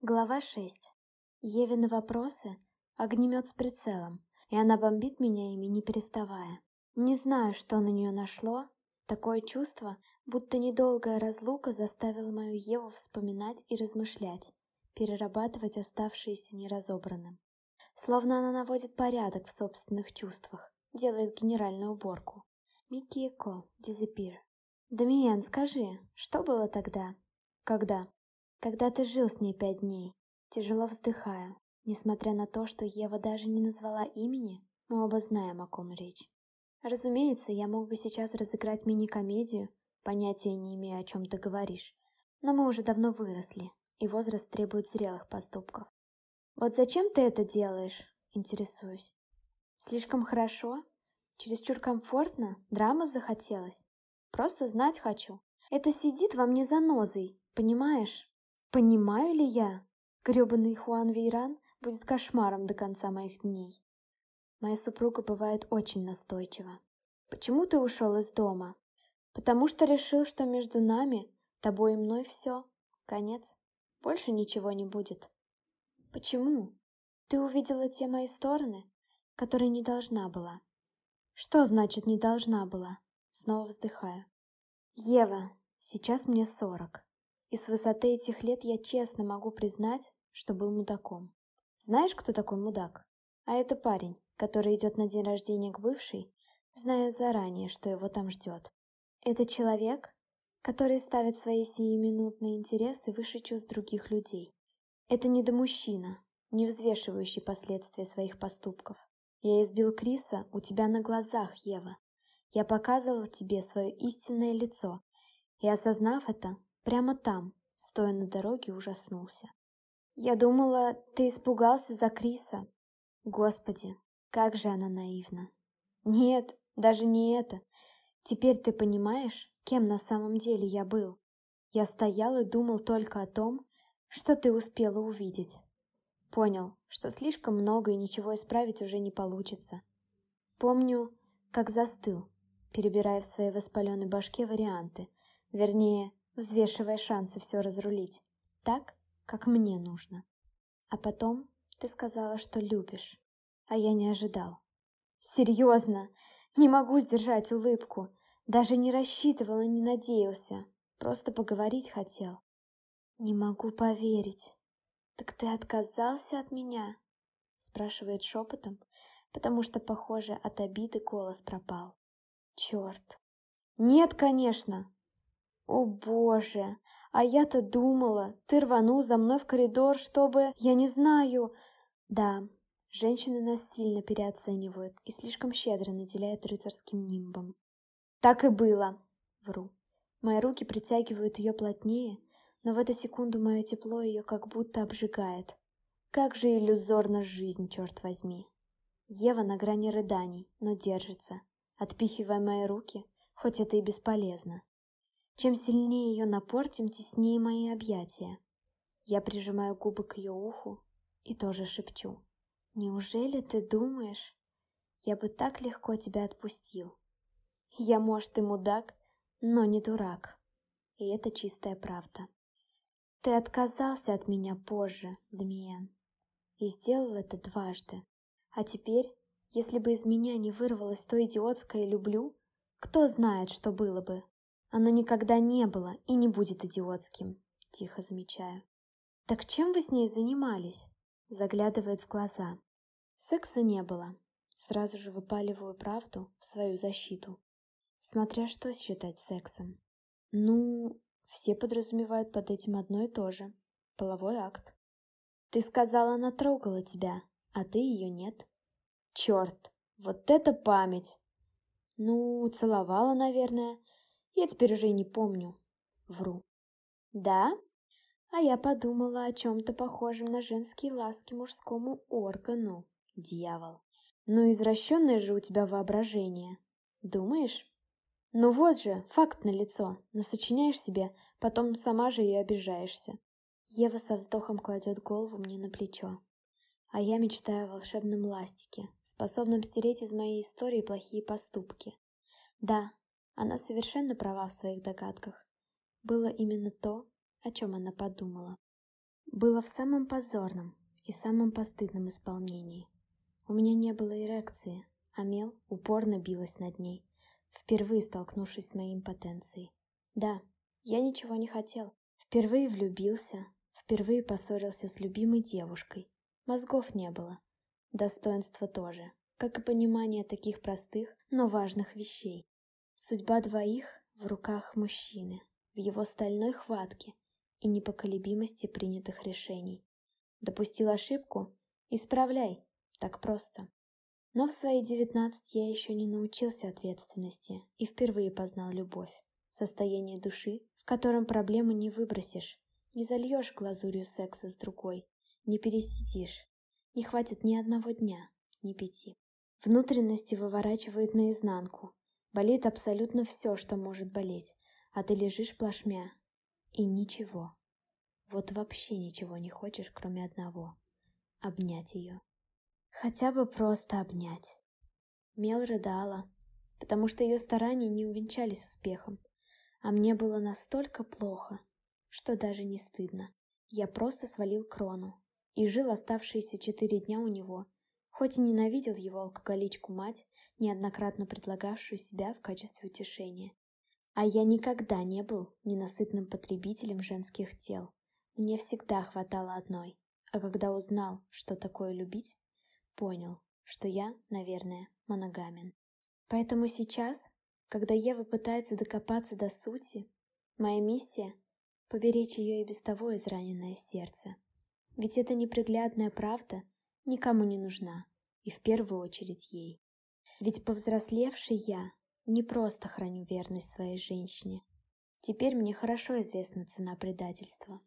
Глава 6. Евины вопросы — огнемет с прицелом, и она бомбит меня ими, не переставая. Не знаю, что на нее нашло. Такое чувство, будто недолгая разлука заставила мою Еву вспоминать и размышлять, перерабатывать оставшиеся неразобранным. Словно она наводит порядок в собственных чувствах, делает генеральную уборку. Микиеко, disappear. Дамиен, скажи, что было тогда? Когда? Когда ты жил с ней пять дней, тяжело вздыхаю. Несмотря на то, что Ева даже не назвала имени, мы оба знаем, о ком речь. Разумеется, я мог бы сейчас разыграть мини-комедию, понятия не имея, о чем ты говоришь. Но мы уже давно выросли, и возраст требует зрелых поступков. Вот зачем ты это делаешь? Интересуюсь. Слишком хорошо? Чересчур комфортно? Драма захотелось? Просто знать хочу. Это сидит во мне занозой, понимаешь? Понимаю ли я? Грёбаный Хуан Вейран будет кошмаром до конца моих дней. Моя супруга бывает очень настойчива. Почему ты ушел из дома? Потому что решил, что между нами, тобой и мной все. Конец. Больше ничего не будет. Почему? Ты увидела те мои стороны, которые не должна была. Что значит не должна была? Снова вздыхаю. Ева, сейчас мне сорок. И с высоты этих лет я честно могу признать, что был мудаком. Знаешь, кто такой мудак? А это парень, который идет на день рождения к бывшей, зная заранее, что его там ждет. Это человек, который ставит свои сиюминутные интересы выше чувств других людей. Это недомужчина, не взвешивающий последствия своих поступков. Я избил Криса у тебя на глазах, Ева. Я показывал тебе свое истинное лицо, и, осознав это, Прямо там, стоя на дороге, ужаснулся. Я думала, ты испугался за Криса. Господи, как же она наивна. Нет, даже не это. Теперь ты понимаешь, кем на самом деле я был. Я стоял и думал только о том, что ты успела увидеть. Понял, что слишком много и ничего исправить уже не получится. Помню, как застыл, перебирая в своей воспаленной башке варианты, вернее, взвешивая шансы все разрулить так, как мне нужно. А потом ты сказала, что любишь, а я не ожидал. Серьезно, не могу сдержать улыбку. Даже не рассчитывал и не надеялся. Просто поговорить хотел. Не могу поверить. Так ты отказался от меня? Спрашивает шепотом, потому что, похоже, от обиды голос пропал. Черт. Нет, конечно. О боже, а я-то думала, ты рванул за мной в коридор, чтобы... Я не знаю... Да, женщины нас сильно переоценивают и слишком щедро наделяют рыцарским нимбом. Так и было. Вру. Мои руки притягивают ее плотнее, но в эту секунду мое тепло ее как будто обжигает. Как же иллюзорна жизнь, черт возьми. Ева на грани рыданий, но держится, отпихивая мои руки, хоть это и бесполезно. Чем сильнее ее напор, тем теснее мои объятия. Я прижимаю губы к ее уху и тоже шепчу. «Неужели ты думаешь, я бы так легко тебя отпустил? Я, может, и мудак, но не дурак. И это чистая правда. Ты отказался от меня позже, Дамиен, и сделал это дважды. А теперь, если бы из меня не вырвалось то идиотское «люблю», кто знает, что было бы. Оно никогда не было и не будет идиотским, тихо замечаю. Так чем вы с ней занимались? Заглядывает в глаза. Секса не было. Сразу же выпаливаю правду в свою защиту. Смотря что считать сексом. Ну, все подразумевают под этим одно и то же. Половой акт. Ты сказала, она трогала тебя, а ты ее нет. Черт, вот это память! Ну, целовала, наверное, я теперь уже и не помню. Вру. Да? А я подумала о чем-то похожем на женские ласки мужскому органу. Дьявол. Ну, извращенное же у тебя воображение. Думаешь? Ну вот же, факт на лицо, но сочиняешь себе, потом сама же и обижаешься. Ева со вздохом кладет голову мне на плечо. А я мечтаю о волшебном ластике, способном стереть из моей истории плохие поступки. Да, она совершенно права в своих догадках. Было именно то, о чем она подумала. было в самом позорном и самом постыдном исполнении. У меня не было эрекции, а мел упорно билась над ней, впервые столкнувшись с моей импотенцией. Да, я ничего не хотел. Впервые влюбился, впервые поссорился с любимой девушкой. Мозгов не было. Достоинства тоже, как и понимание таких простых, но важных вещей. Судьба двоих в руках мужчины, в его стальной хватке и непоколебимости принятых решений. Допустил ошибку? Исправляй. Так просто. Но в свои девятнадцать я еще не научился ответственности и впервые познал любовь. Состояние души, в котором проблемы не выбросишь, не зальешь глазурью секса с другой, не пересидишь. Не хватит ни одного дня, ни пяти. Внутренности выворачивает наизнанку. Болит абсолютно все, что может болеть, а ты лежишь плашмя. И ничего. Вот вообще ничего не хочешь, кроме одного — обнять ее. Хотя бы просто обнять. Мел рыдала, потому что ее старания не увенчались успехом. А мне было настолько плохо, что даже не стыдно. Я просто свалил крону и жил оставшиеся четыре дня у него, хоть и ненавидел его алкоголичку-мать, неоднократно предлагавшую себя в качестве утешения. А я никогда не был ненасытным потребителем женских тел. Мне всегда хватало одной. А когда узнал, что такое любить, понял, что я, наверное, моногамен. Поэтому сейчас, когда Ева пытается докопаться до сути, моя миссия — поберечь ее и без того израненное сердце. Ведь эта неприглядная правда никому не нужна, и в первую очередь ей. Ведь повзрослевший я не просто храню верность своей женщине. Теперь мне хорошо известна цена предательства.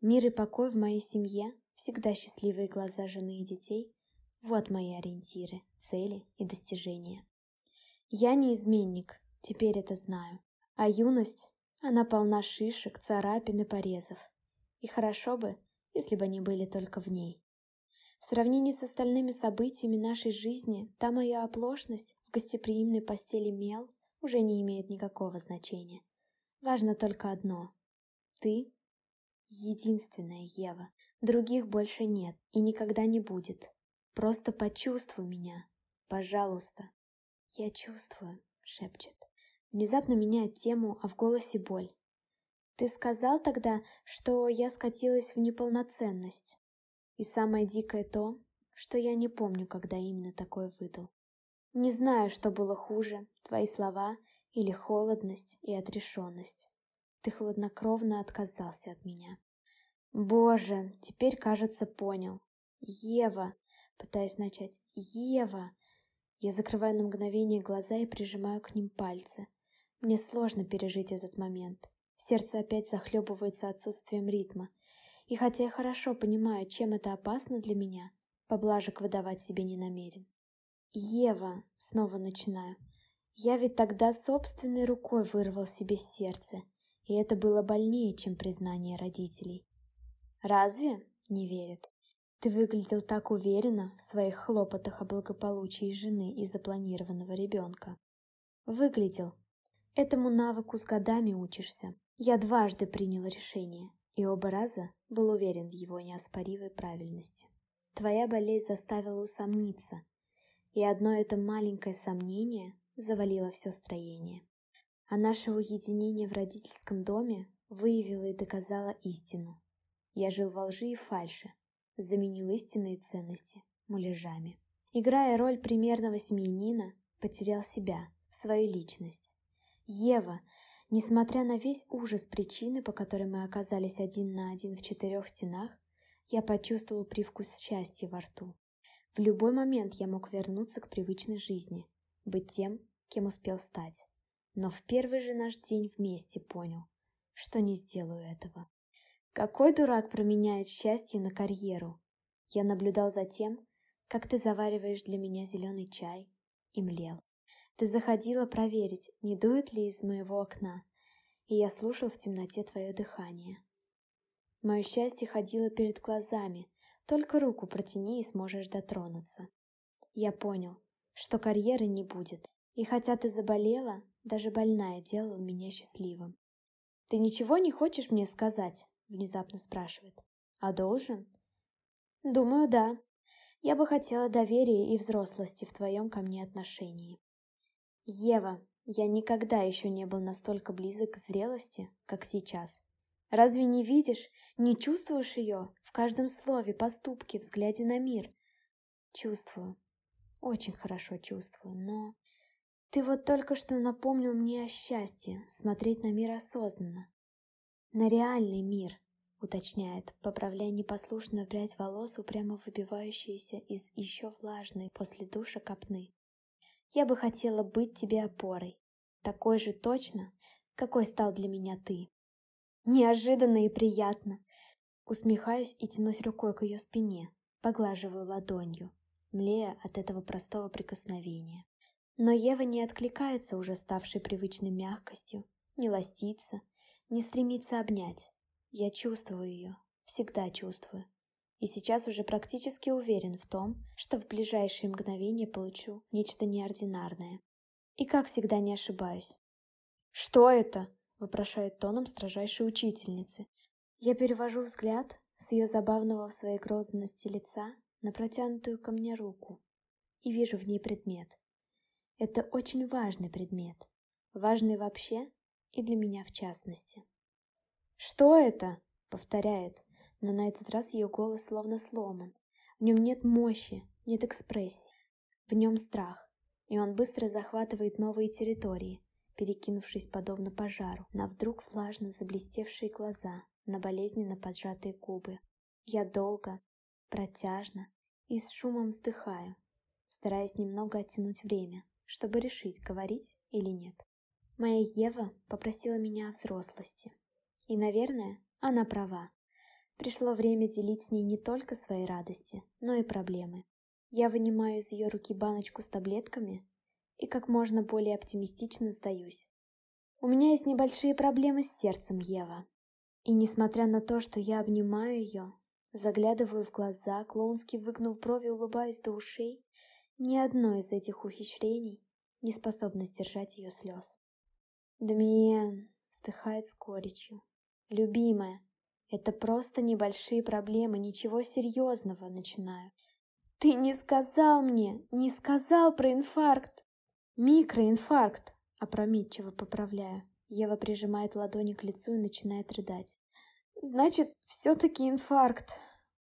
Мир и покой в моей семье, всегда счастливые глаза жены и детей вот мои ориентиры, цели и достижения. Я не изменник, теперь это знаю. А юность, она полна шишек, царапин и порезов. И хорошо бы, если бы они были только в ней. В сравнении с остальными событиями нашей жизни, та моя оплошность в гостеприимной постели мел уже не имеет никакого значения. Важно только одно. Ты — единственная Ева. Других больше нет и никогда не будет. Просто почувствуй меня, пожалуйста. Я чувствую, шепчет. Внезапно меняет тему, а в голосе боль. Ты сказал тогда, что я скатилась в неполноценность. И самое дикое то, что я не помню, когда именно такое выдал. Не знаю, что было хуже, твои слова или холодность и отрешенность. Ты хладнокровно отказался от меня. Боже, теперь, кажется, понял. Ева, Пытаюсь начать. «Ева!» Я закрываю на мгновение глаза и прижимаю к ним пальцы. Мне сложно пережить этот момент. Сердце опять захлебывается отсутствием ритма. И хотя я хорошо понимаю, чем это опасно для меня, поблажек выдавать себе не намерен. «Ева!» — снова начинаю. «Я ведь тогда собственной рукой вырвал себе сердце, и это было больнее, чем признание родителей». «Разве?» — не верит. Ты выглядел так уверенно в своих хлопотах о благополучии жены и запланированного ребенка. Выглядел. Этому навыку с годами учишься. Я дважды принял решение, и оба раза был уверен в его неоспоримой правильности. Твоя болезнь заставила усомниться, и одно это маленькое сомнение завалило все строение. А наше уединение в родительском доме выявило и доказало истину. Я жил во лжи и фальше, заменил истинные ценности муляжами. Играя роль примерного семьянина, потерял себя, свою личность. Ева, несмотря на весь ужас причины, по которой мы оказались один на один в четырех стенах, я почувствовал привкус счастья во рту. В любой момент я мог вернуться к привычной жизни, быть тем, кем успел стать. Но в первый же наш день вместе понял, что не сделаю этого. Какой дурак променяет счастье на карьеру? Я наблюдал за тем, как ты завариваешь для меня зеленый чай, и млел. Ты заходила проверить, не дует ли из моего окна, и я слушал в темноте твое дыхание. Мое счастье ходило перед глазами, только руку протяни и сможешь дотронуться. Я понял, что карьеры не будет, и хотя ты заболела, даже больная делала меня счастливым. Ты ничего не хочешь мне сказать? внезапно спрашивает. А должен? Думаю, да. Я бы хотела доверия и взрослости в твоем ко мне отношении. Ева, я никогда еще не был настолько близок к зрелости, как сейчас. Разве не видишь, не чувствуешь ее в каждом слове, поступке, взгляде на мир? Чувствую. Очень хорошо чувствую, но... Ты вот только что напомнил мне о счастье, смотреть на мир осознанно. На реальный мир, уточняет, поправляя непослушно прядь волос, упрямо выбивающиеся из еще влажной после душа копны. Я бы хотела быть тебе опорой, такой же точно, какой стал для меня ты. Неожиданно и приятно. Усмехаюсь и тянусь рукой к ее спине, поглаживаю ладонью, млея от этого простого прикосновения. Но Ева не откликается уже ставшей привычной мягкостью, не ластится, не стремится обнять. Я чувствую ее, всегда чувствую. И сейчас уже практически уверен в том, что в ближайшие мгновения получу нечто неординарное. И как всегда не ошибаюсь. «Что это?» – вопрошает тоном строжайшей учительницы. Я перевожу взгляд с ее забавного в своей грозности лица на протянутую ко мне руку и вижу в ней предмет. Это очень важный предмет. Важный вообще и для меня в частности. «Что это?» — повторяет, но на этот раз ее голос словно сломан. В нем нет мощи, нет экспрессии. В нем страх, и он быстро захватывает новые территории, перекинувшись подобно пожару, на вдруг влажно заблестевшие глаза, на болезненно поджатые губы. Я долго, протяжно и с шумом вздыхаю, стараясь немного оттянуть время, чтобы решить, говорить или нет. Моя Ева попросила меня о взрослости. И, наверное, она права. Пришло время делить с ней не только свои радости, но и проблемы. Я вынимаю из ее руки баночку с таблетками и как можно более оптимистично сдаюсь. У меня есть небольшие проблемы с сердцем, Ева. И несмотря на то, что я обнимаю ее, заглядываю в глаза, клоунски выгнув брови, улыбаюсь до ушей, ни одно из этих ухищрений не способно сдержать ее слез. Дмиен вздыхает с горечью. Любимая, это просто небольшие проблемы, ничего серьезного, начинаю. Ты не сказал мне, не сказал про инфаркт. Микроинфаркт, опрометчиво поправляю. Ева прижимает ладони к лицу и начинает рыдать. Значит, все-таки инфаркт.